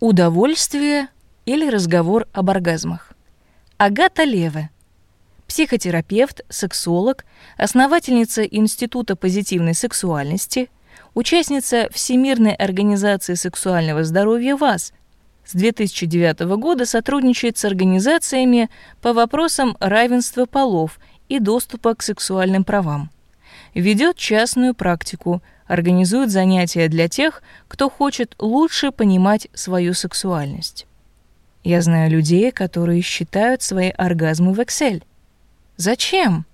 Удовольствие или разговор об оргазмах. Агата Леве. Психотерапевт, сексолог, основательница Института позитивной сексуальности, участница Всемирной организации сексуального здоровья ВАЗ. С 2009 года сотрудничает с организациями по вопросам равенства полов и доступа к сексуальным правам. Ведет частную практику – организуют занятия для тех, кто хочет лучше понимать свою сексуальность. Я знаю людей, которые считают свои оргазмы в Excel. Зачем?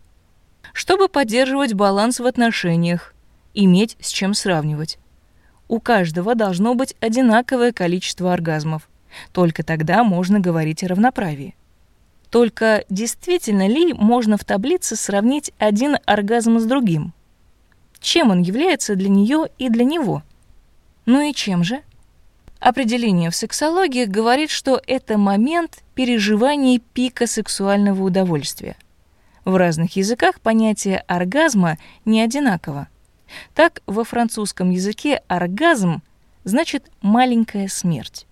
Чтобы поддерживать баланс в отношениях, иметь с чем сравнивать. У каждого должно быть одинаковое количество оргазмов. Только тогда можно говорить о равноправии. Только действительно ли можно в таблице сравнить один оргазм с другим? Чем он является для нее и для него. Ну и чем же? Определение в сексологии говорит, что это момент переживания пика сексуального удовольствия. В разных языках понятие оргазма не одинаково. Так, во французском языке оргазм значит «маленькая смерть».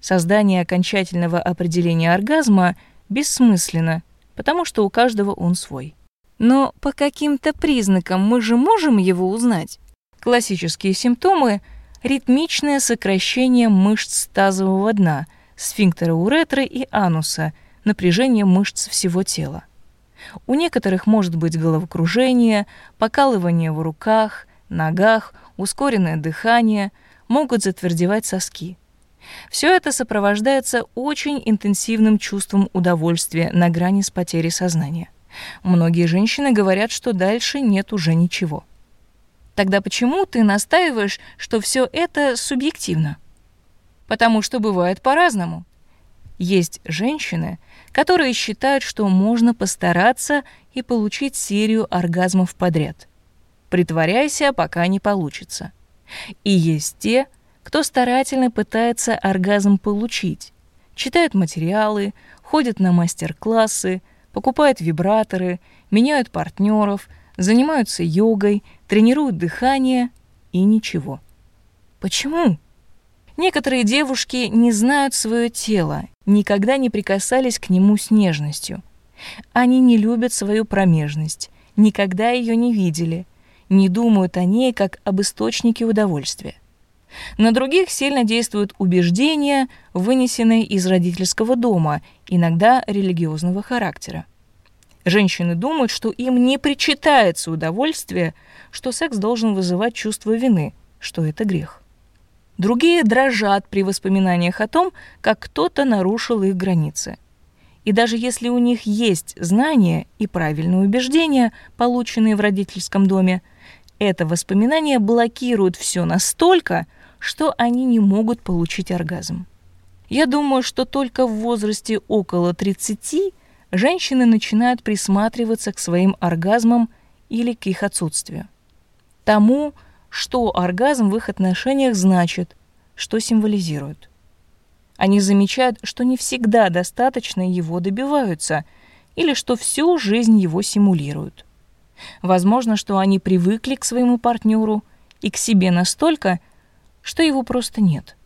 Создание окончательного определения оргазма бессмысленно, потому что у каждого он свой. Но по каким-то признакам мы же можем его узнать. Классические симптомы – ритмичное сокращение мышц тазового дна, сфинктера уретры и ануса, напряжение мышц всего тела. У некоторых может быть головокружение, покалывание в руках, ногах, ускоренное дыхание, могут затвердевать соски. Все это сопровождается очень интенсивным чувством удовольствия на грани с потерей сознания. Многие женщины говорят, что дальше нет уже ничего. Тогда почему ты настаиваешь, что все это субъективно? Потому что бывает по-разному. Есть женщины, которые считают, что можно постараться и получить серию оргазмов подряд. Притворяйся, пока не получится. И есть те, кто старательно пытается оргазм получить, читают материалы, ходят на мастер-классы, покупают вибраторы, меняют партнеров, занимаются йогой, тренируют дыхание и ничего. Почему? Некоторые девушки не знают свое тело, никогда не прикасались к нему с нежностью. Они не любят свою промежность, никогда ее не видели, не думают о ней как об источнике удовольствия. На других сильно действуют убеждения, вынесенные из родительского дома, иногда религиозного характера. Женщины думают, что им не причитается удовольствие, что секс должен вызывать чувство вины, что это грех. Другие дрожат при воспоминаниях о том, как кто-то нарушил их границы. И даже если у них есть знания и правильные убеждения, полученные в родительском доме, это воспоминание блокирует все настолько, что они не могут получить оргазм. Я думаю, что только в возрасте около 30 женщины начинают присматриваться к своим оргазмам или к их отсутствию. Тому, что оргазм в их отношениях значит, что символизирует. Они замечают, что не всегда достаточно его добиваются или что всю жизнь его симулируют. Возможно, что они привыкли к своему партнеру и к себе настолько, что его просто нет.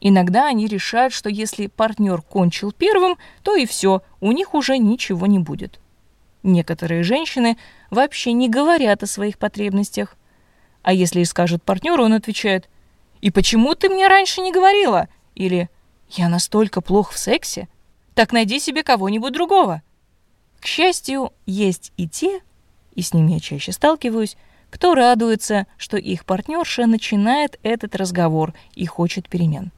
Иногда они решают, что если партнер кончил первым, то и все, у них уже ничего не будет. Некоторые женщины вообще не говорят о своих потребностях. А если и скажет партнеру, он отвечает «И почему ты мне раньше не говорила?» или «Я настолько плох в сексе? Так найди себе кого-нибудь другого». К счастью, есть и те, и с ними я чаще сталкиваюсь, кто радуется, что их партнерша начинает этот разговор и хочет перемен.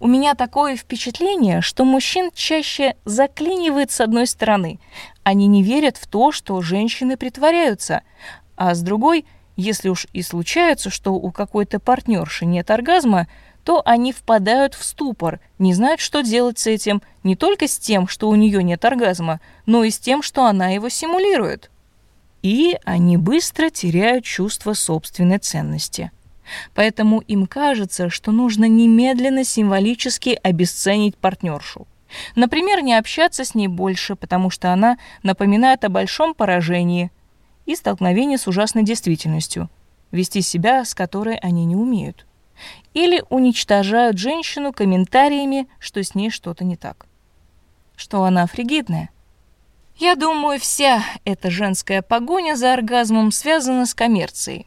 У меня такое впечатление, что мужчин чаще заклинивает с одной стороны. Они не верят в то, что женщины притворяются, а с другой, если уж и случается, что у какой-то партнерши нет оргазма, то они впадают в ступор, не знают, что делать с этим, не только с тем, что у нее нет оргазма, но и с тем, что она его симулирует и они быстро теряют чувство собственной ценности. Поэтому им кажется, что нужно немедленно символически обесценить партнершу. Например, не общаться с ней больше, потому что она напоминает о большом поражении и столкновении с ужасной действительностью, вести себя, с которой они не умеют. или уничтожают женщину комментариями, что с ней что-то не так. Что она фригидная. Я думаю, вся эта женская погоня за оргазмом связана с коммерцией.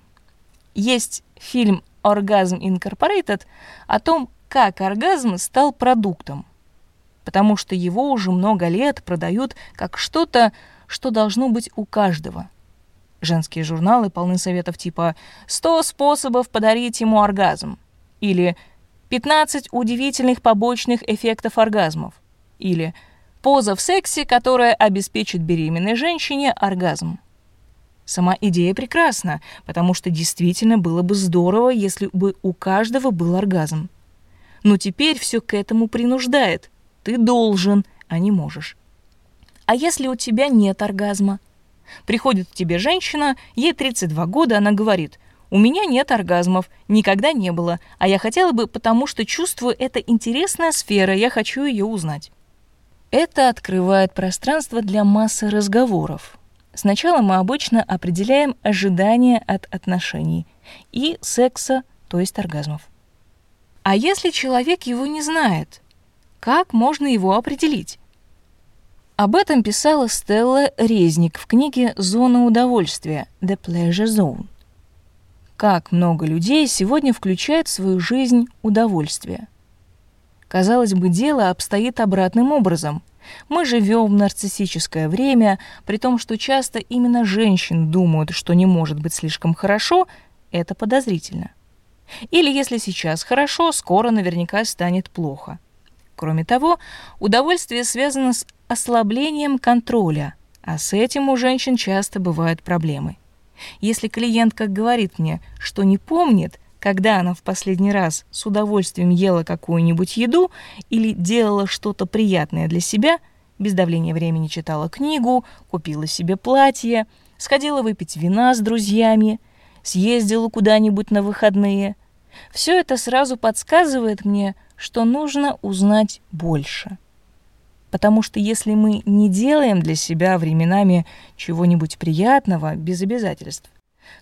Есть фильм «Оргазм Incorporated» о том, как оргазм стал продуктом, потому что его уже много лет продают как что-то, что должно быть у каждого. Женские журналы полны советов типа «100 способов подарить ему оргазм» или «15 удивительных побочных эффектов оргазмов» или «Поза в сексе, которая обеспечит беременной женщине оргазм». Сама идея прекрасна, потому что действительно было бы здорово, если бы у каждого был оргазм. Но теперь все к этому принуждает. Ты должен, а не можешь. А если у тебя нет оргазма? Приходит к тебе женщина, ей 32 года, она говорит, у меня нет оргазмов, никогда не было, а я хотела бы, потому что чувствую, это интересная сфера, я хочу ее узнать. Это открывает пространство для массы разговоров. Сначала мы обычно определяем ожидания от отношений и секса, то есть оргазмов. А если человек его не знает, как можно его определить? Об этом писала Стелла Резник в книге «Зона удовольствия» «The Pleasure Zone». Как много людей сегодня включают в свою жизнь удовольствие. Казалось бы, дело обстоит обратным образом. Мы живем в нарциссическое время, при том, что часто именно женщины думают, что не может быть слишком хорошо, это подозрительно. Или если сейчас хорошо, скоро наверняка станет плохо. Кроме того, удовольствие связано с ослаблением контроля, а с этим у женщин часто бывают проблемы. Если клиентка говорит мне, что не помнит, когда она в последний раз с удовольствием ела какую-нибудь еду или делала что-то приятное для себя, без давления времени читала книгу, купила себе платье, сходила выпить вина с друзьями, съездила куда-нибудь на выходные, все это сразу подсказывает мне, что нужно узнать больше. Потому что если мы не делаем для себя временами чего-нибудь приятного без обязательств,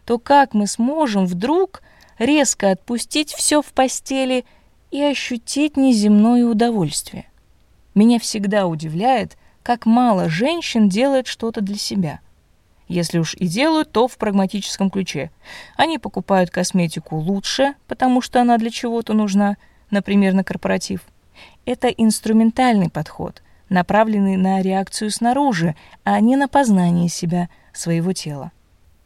то как мы сможем вдруг резко отпустить все в постели и ощутить неземное удовольствие? Меня всегда удивляет, как мало женщин делает что-то для себя. Если уж и делают, то в прагматическом ключе. Они покупают косметику лучше, потому что она для чего-то нужна, например, на корпоратив. Это инструментальный подход – направленный на реакцию снаружи, а не на познание себя, своего тела.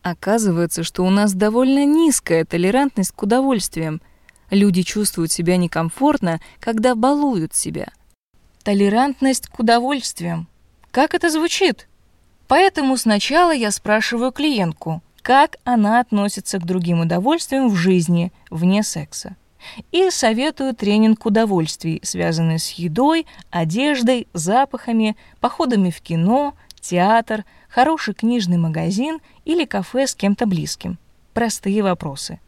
Оказывается, что у нас довольно низкая толерантность к удовольствиям. Люди чувствуют себя некомфортно, когда балуют себя. Толерантность к удовольствиям. Как это звучит? Поэтому сначала я спрашиваю клиентку, как она относится к другим удовольствиям в жизни вне секса и советую тренинг удовольствий, связанный с едой, одеждой, запахами, походами в кино, театр, хороший книжный магазин или кафе с кем-то близким. Простые вопросы.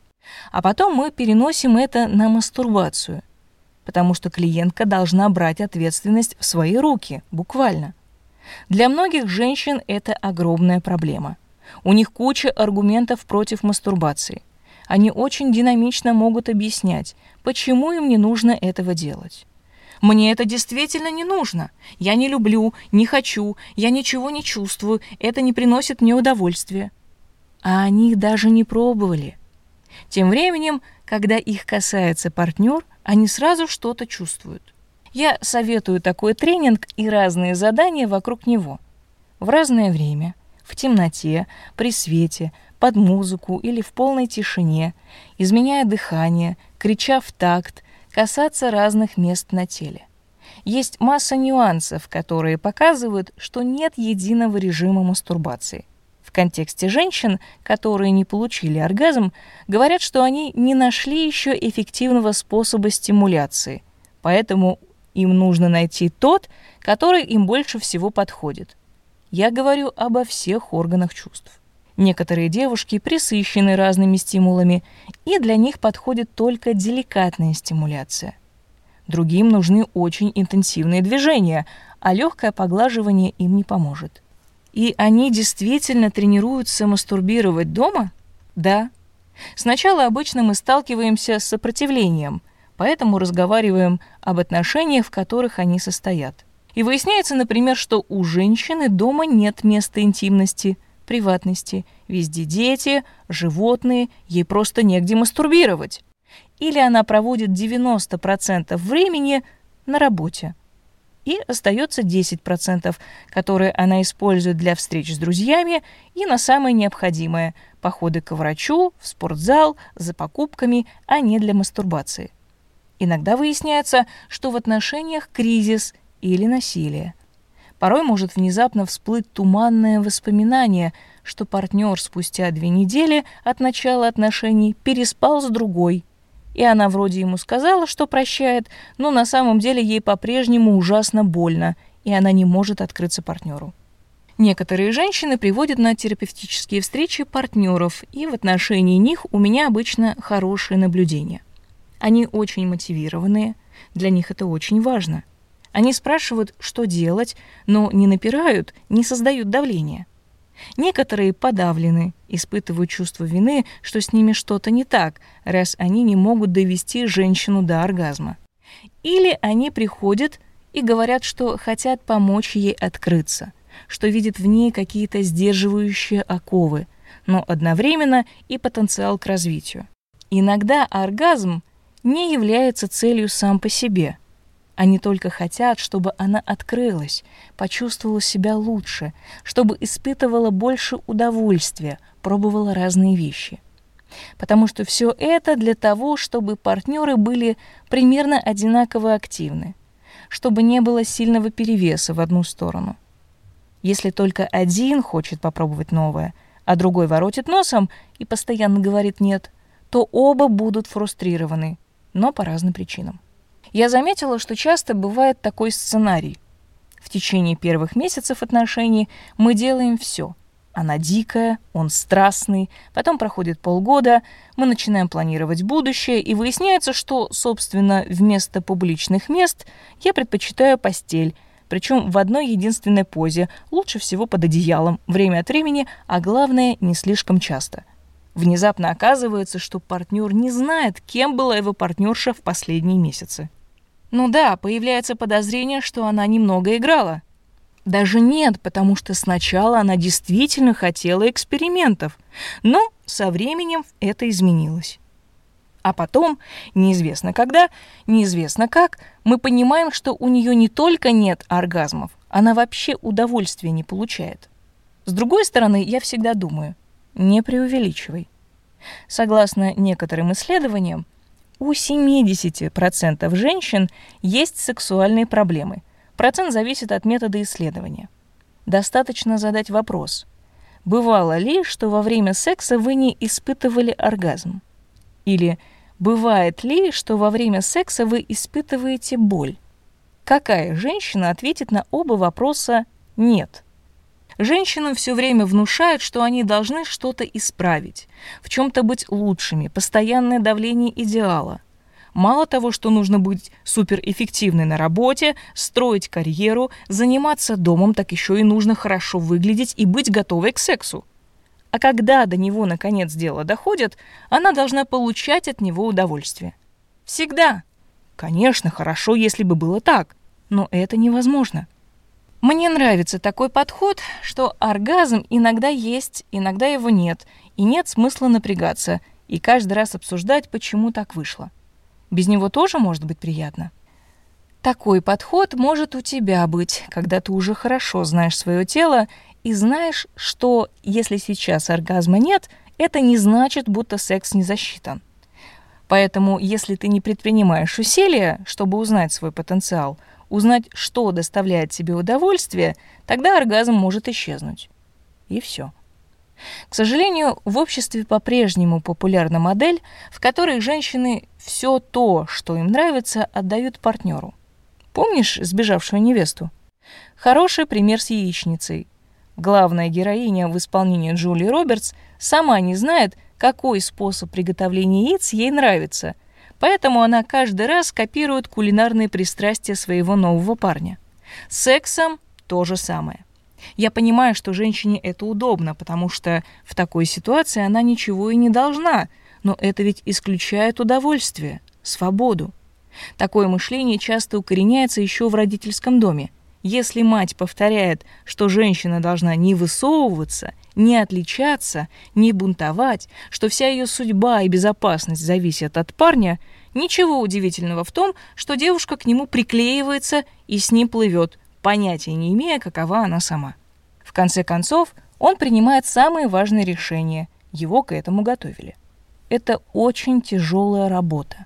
А потом мы переносим это на мастурбацию, потому что клиентка должна брать ответственность в свои руки, буквально. Для многих женщин это огромная проблема. У них куча аргументов против мастурбации. Они очень динамично могут объяснять, почему им не нужно этого делать. Мне это действительно не нужно. Я не люблю, не хочу, я ничего не чувствую, это не приносит мне удовольствия. А они даже не пробовали. Тем временем, когда их касается партнер, они сразу что-то чувствуют. Я советую такой тренинг и разные задания вокруг него. В разное время, в темноте, при свете, под музыку или в полной тишине, изменяя дыхание, крича в такт, касаться разных мест на теле. Есть масса нюансов, которые показывают, что нет единого режима мастурбации. В контексте женщин, которые не получили оргазм, говорят, что они не нашли еще эффективного способа стимуляции, поэтому им нужно найти тот, который им больше всего подходит. Я говорю обо всех органах чувств. Некоторые девушки присыщены разными стимулами, и для них подходит только деликатная стимуляция. Другим нужны очень интенсивные движения, а легкое поглаживание им не поможет. И они действительно тренируются мастурбировать дома? Да. Сначала обычно мы сталкиваемся с сопротивлением, поэтому разговариваем об отношениях, в которых они состоят. И выясняется, например, что у женщины дома нет места интимности, приватности, везде дети, животные, ей просто негде мастурбировать. Или она проводит 90% времени на работе. И остается 10%, которые она использует для встреч с друзьями и на самое необходимое – походы к врачу, в спортзал, за покупками, а не для мастурбации. Иногда выясняется, что в отношениях кризис или насилие. Порой может внезапно всплыть туманное воспоминание, что партнер спустя две недели от начала отношений переспал с другой. И она вроде ему сказала, что прощает, но на самом деле ей по-прежнему ужасно больно, и она не может открыться партнеру. Некоторые женщины приводят на терапевтические встречи партнеров, и в отношении них у меня обычно хорошие наблюдения. Они очень мотивированные, для них это очень важно. Они спрашивают, что делать, но не напирают, не создают давления. Некоторые подавлены, испытывают чувство вины, что с ними что-то не так, раз они не могут довести женщину до оргазма. Или они приходят и говорят, что хотят помочь ей открыться, что видят в ней какие-то сдерживающие оковы, но одновременно и потенциал к развитию. Иногда оргазм не является целью сам по себе – они только хотят, чтобы она открылась, почувствовала себя лучше, чтобы испытывала больше удовольствия, пробовала разные вещи. Потому что все это для того, чтобы партнеры были примерно одинаково активны, чтобы не было сильного перевеса в одну сторону. Если только один хочет попробовать новое, а другой воротит носом и постоянно говорит «нет», то оба будут фрустрированы, но по разным причинам. Я заметила, что часто бывает такой сценарий. В течение первых месяцев отношений мы делаем все. Она дикая, он страстный, потом проходит полгода, мы начинаем планировать будущее, и выясняется, что, собственно, вместо публичных мест я предпочитаю постель, причем в одной единственной позе, лучше всего под одеялом, время от времени, а главное, не слишком часто. Внезапно оказывается, что партнер не знает, кем была его партнерша в последние месяцы. Ну да, появляется подозрение, что она немного играла. Даже нет, потому что сначала она действительно хотела экспериментов, но со временем это изменилось. А потом, неизвестно когда, неизвестно как, мы понимаем, что у нее не только нет оргазмов, она вообще удовольствия не получает. С другой стороны, я всегда думаю, не преувеличивай. Согласно некоторым исследованиям, у 70% женщин есть сексуальные проблемы. Процент зависит от метода исследования. Достаточно задать вопрос. Бывало ли, что во время секса вы не испытывали оргазм? Или бывает ли, что во время секса вы испытываете боль? Какая женщина ответит на оба вопроса «нет»? Женщинам все время внушают, что они должны что-то исправить, в чем-то быть лучшими, постоянное давление идеала. Мало того, что нужно быть суперэффективной на работе, строить карьеру, заниматься домом, так еще и нужно хорошо выглядеть и быть готовой к сексу. А когда до него наконец дело доходит, она должна получать от него удовольствие. Всегда. Конечно, хорошо, если бы было так, но это невозможно. Мне нравится такой подход, что оргазм иногда есть, иногда его нет, и нет смысла напрягаться и каждый раз обсуждать, почему так вышло. Без него тоже может быть приятно. Такой подход может у тебя быть, когда ты уже хорошо знаешь свое тело и знаешь, что если сейчас оргазма нет, это не значит, будто секс не засчитан. Поэтому, если ты не предпринимаешь усилия, чтобы узнать свой потенциал – узнать, что доставляет тебе удовольствие, тогда оргазм может исчезнуть. И все. К сожалению, в обществе по-прежнему популярна модель, в которой женщины все то, что им нравится, отдают партнеру. Помнишь сбежавшую невесту? Хороший пример с яичницей. Главная героиня в исполнении Джули Робертс сама не знает, какой способ приготовления яиц ей нравится – Поэтому она каждый раз копирует кулинарные пристрастия своего нового парня. С сексом то же самое. Я понимаю, что женщине это удобно, потому что в такой ситуации она ничего и не должна, но это ведь исключает удовольствие, свободу. Такое мышление часто укореняется еще в родительском доме. Если мать повторяет, что женщина должна не высовываться, не отличаться, не бунтовать, что вся ее судьба и безопасность зависят от парня, ничего удивительного в том, что девушка к нему приклеивается и с ним плывет, понятия не имея, какова она сама. В конце концов, он принимает самые важные решения, его к этому готовили. Это очень тяжелая работа.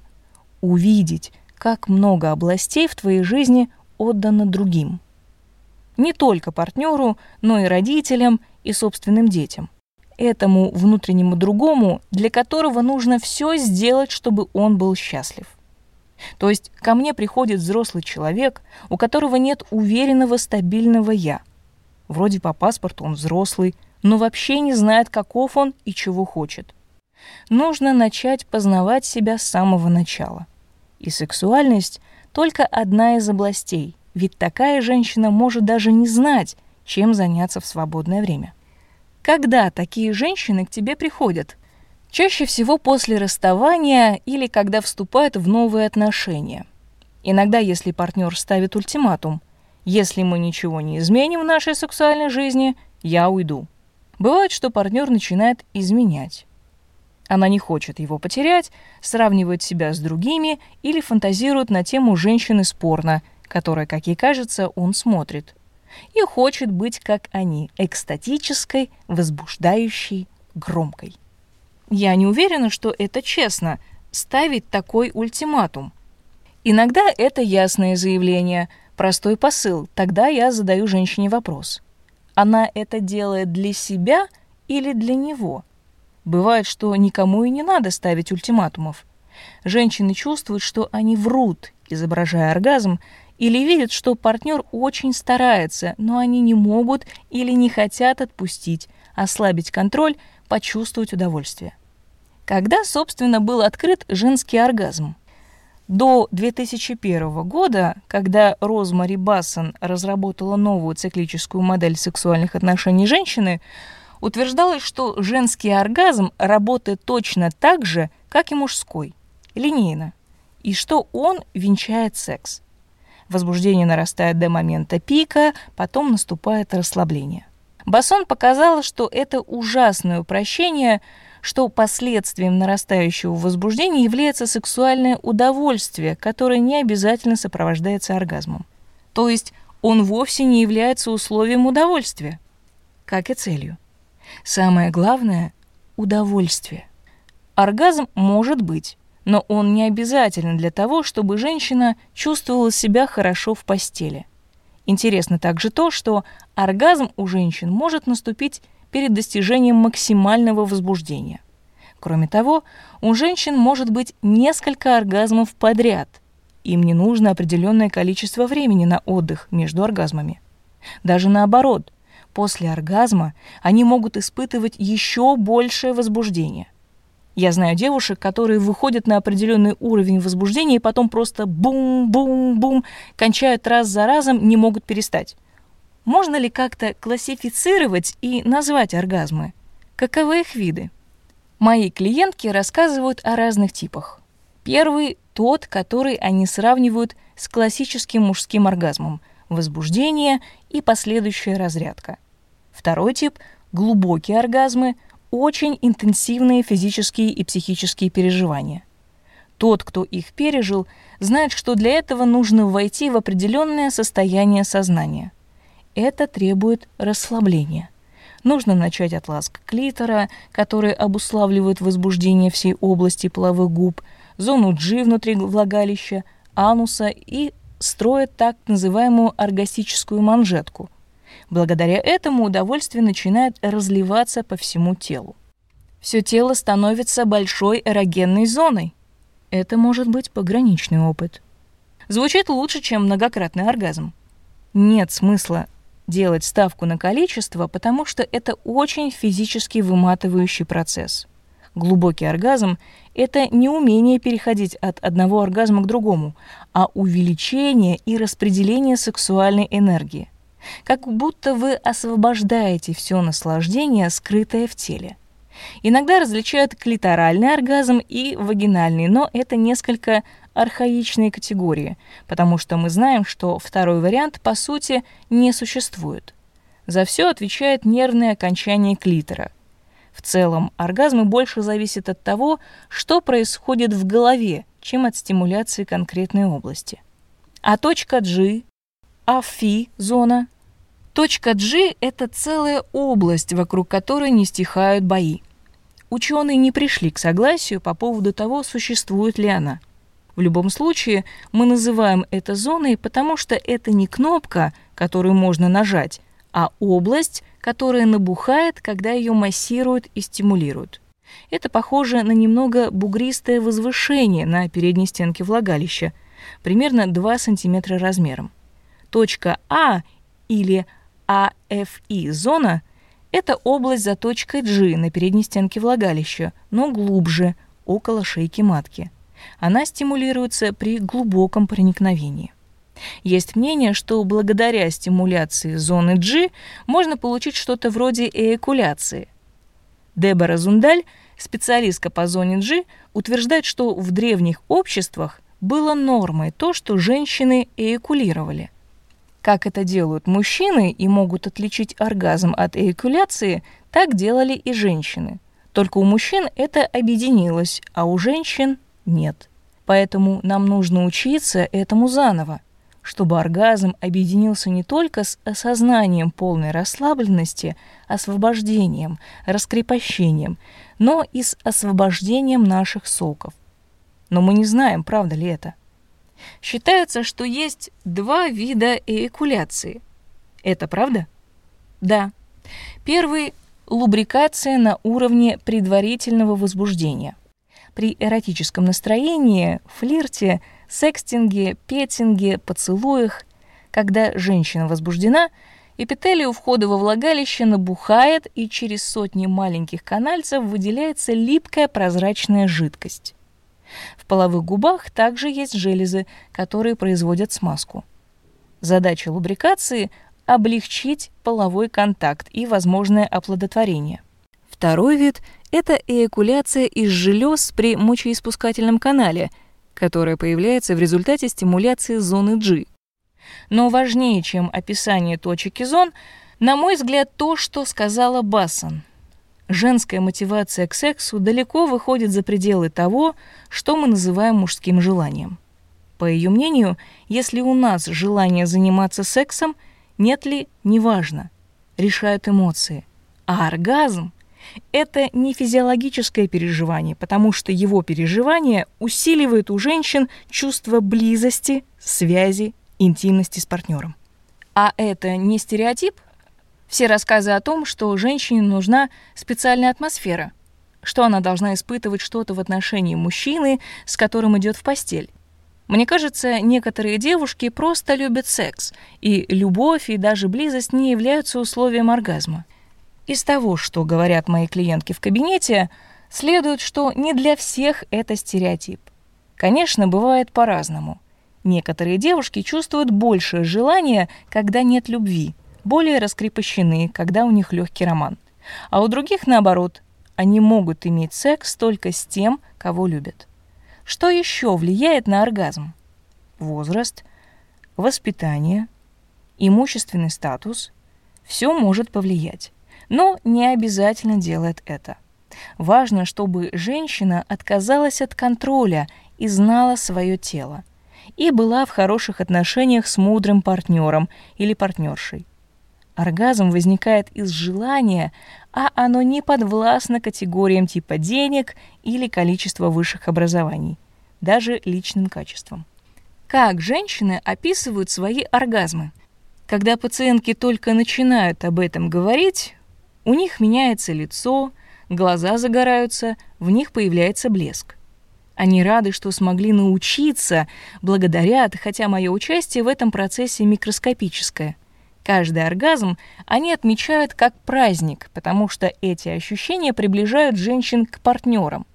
Увидеть, как много областей в твоей жизни отдано другим. Не только партнеру, но и родителям и собственным детям. Этому внутреннему другому, для которого нужно все сделать, чтобы он был счастлив. То есть ко мне приходит взрослый человек, у которого нет уверенного стабильного «я». Вроде по паспорту он взрослый, но вообще не знает, каков он и чего хочет. Нужно начать познавать себя с самого начала. И сексуальность — только одна из областей, ведь такая женщина может даже не знать, чем заняться в свободное время. Когда такие женщины к тебе приходят? Чаще всего после расставания или когда вступают в новые отношения. Иногда, если партнер ставит ультиматум, если мы ничего не изменим в нашей сексуальной жизни, я уйду. Бывает, что партнер начинает изменять. Она не хочет его потерять, сравнивает себя с другими или фантазирует на тему женщины спорно, которая, как ей кажется, он смотрит. И хочет быть, как они, экстатической, возбуждающей, громкой. Я не уверена, что это честно – ставить такой ультиматум. Иногда это ясное заявление, простой посыл. Тогда я задаю женщине вопрос. Она это делает для себя или для него – Бывает, что никому и не надо ставить ультиматумов. Женщины чувствуют, что они врут, изображая оргазм, или видят, что партнер очень старается, но они не могут или не хотят отпустить, ослабить контроль, почувствовать удовольствие. Когда, собственно, был открыт женский оргазм? До 2001 года, когда Розмари Бассон разработала новую циклическую модель сексуальных отношений женщины, утверждалось, что женский оргазм работает точно так же, как и мужской, линейно, и что он венчает секс. Возбуждение нарастает до момента пика, потом наступает расслабление. Бассон показала, что это ужасное упрощение, что последствием нарастающего возбуждения является сексуальное удовольствие, которое не обязательно сопровождается оргазмом. То есть он вовсе не является условием удовольствия, как и целью. Самое главное — удовольствие. Оргазм может быть, но он не обязателен для того, чтобы женщина чувствовала себя хорошо в постели. Интересно также то, что оргазм у женщин может наступить перед достижением максимального возбуждения. Кроме того, у женщин может быть несколько оргазмов подряд. Им не нужно определенное количество времени на отдых между оргазмами. Даже наоборот, После оргазма они могут испытывать еще большее возбуждение. Я знаю девушек, которые выходят на определенный уровень возбуждения и потом просто бум-бум-бум, кончают раз за разом, не могут перестать. Можно ли как-то классифицировать и назвать оргазмы? Каковы их виды? Мои клиентки рассказывают о разных типах. Первый – тот, который они сравнивают с классическим мужским оргазмом – возбуждение и последующая разрядка. Второй тип – глубокие оргазмы, очень интенсивные физические и психические переживания. Тот, кто их пережил, знает, что для этого нужно войти в определенное состояние сознания. Это требует расслабления. Нужно начать от ласк клитора, которые обуславливают возбуждение всей области половых губ, зону G внутри влагалища, ануса и строят так называемую оргастическую манжетку, Благодаря этому удовольствие начинает разливаться по всему телу. Все тело становится большой эрогенной зоной. Это может быть пограничный опыт. Звучит лучше, чем многократный оргазм. Нет смысла делать ставку на количество, потому что это очень физически выматывающий процесс. Глубокий оргазм — это не умение переходить от одного оргазма к другому, а увеличение и распределение сексуальной энергии как будто вы освобождаете все наслаждение, скрытое в теле. Иногда различают клиторальный оргазм и вагинальный, но это несколько архаичные категории, потому что мы знаем, что второй вариант по сути не существует. За все отвечает нервное окончание клитора. В целом, оргазмы больше зависят от того, что происходит в голове, чем от стимуляции конкретной области. А точка G, афи зона. Точка G – это целая область, вокруг которой не стихают бои. Ученые не пришли к согласию по поводу того, существует ли она – в любом случае, мы называем это зоной, потому что это не кнопка, которую можно нажать, а область, которая набухает, когда ее массируют и стимулируют. Это похоже на немного бугристое возвышение на передней стенке влагалища, примерно 2 см размером. Точка А или АФИ зона – это область за точкой G на передней стенке влагалища, но глубже, около шейки матки она стимулируется при глубоком проникновении. Есть мнение, что благодаря стимуляции зоны G можно получить что-то вроде эякуляции. Дебора Зундаль, специалистка по зоне G, утверждает, что в древних обществах было нормой то, что женщины эякулировали. Как это делают мужчины и могут отличить оргазм от эякуляции, так делали и женщины. Только у мужчин это объединилось, а у женщин нет. Поэтому нам нужно учиться этому заново, чтобы оргазм объединился не только с осознанием полной расслабленности, освобождением, раскрепощением, но и с освобождением наших соков. Но мы не знаем, правда ли это. Считается, что есть два вида эякуляции. Это правда? Да. Первый – лубрикация на уровне предварительного возбуждения – при эротическом настроении, флирте, секстинге, петинге, поцелуях, когда женщина возбуждена, эпителий у входа во влагалище набухает, и через сотни маленьких канальцев выделяется липкая прозрачная жидкость. В половых губах также есть железы, которые производят смазку. Задача лубрикации – облегчить половой контакт и возможное оплодотворение. Второй вид это эякуляция из желез при мочеиспускательном канале, которая появляется в результате стимуляции зоны G. Но важнее, чем описание точек и зон, на мой взгляд, то, что сказала Бассон. Женская мотивация к сексу далеко выходит за пределы того, что мы называем мужским желанием. По ее мнению, если у нас желание заниматься сексом, нет ли, неважно, решают эмоции. А оргазм это не физиологическое переживание, потому что его переживание усиливает у женщин чувство близости, связи, интимности с партнером. А это не стереотип? Все рассказы о том, что женщине нужна специальная атмосфера, что она должна испытывать что-то в отношении мужчины, с которым идет в постель. Мне кажется, некоторые девушки просто любят секс, и любовь и даже близость не являются условием оргазма. Из того, что говорят мои клиентки в кабинете, следует, что не для всех это стереотип. Конечно, бывает по-разному. Некоторые девушки чувствуют большее желание, когда нет любви, более раскрепощены, когда у них легкий роман. А у других, наоборот, они могут иметь секс только с тем, кого любят. Что еще влияет на оргазм? Возраст, воспитание, имущественный статус – все может повлиять но не обязательно делает это. Важно, чтобы женщина отказалась от контроля и знала свое тело, и была в хороших отношениях с мудрым партнером или партнершей. Оргазм возникает из желания, а оно не подвластно категориям типа денег или количества высших образований, даже личным качествам. Как женщины описывают свои оргазмы? Когда пациентки только начинают об этом говорить, у них меняется лицо, глаза загораются, в них появляется блеск. Они рады, что смогли научиться, благодарят, хотя мое участие в этом процессе микроскопическое. Каждый оргазм они отмечают как праздник, потому что эти ощущения приближают женщин к партнерам.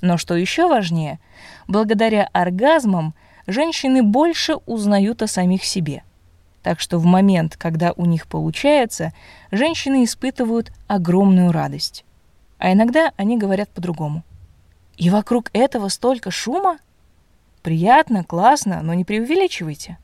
Но что еще важнее, благодаря оргазмам женщины больше узнают о самих себе – так что в момент, когда у них получается, женщины испытывают огромную радость. А иногда они говорят по-другому. И вокруг этого столько шума? Приятно, классно, но не преувеличивайте.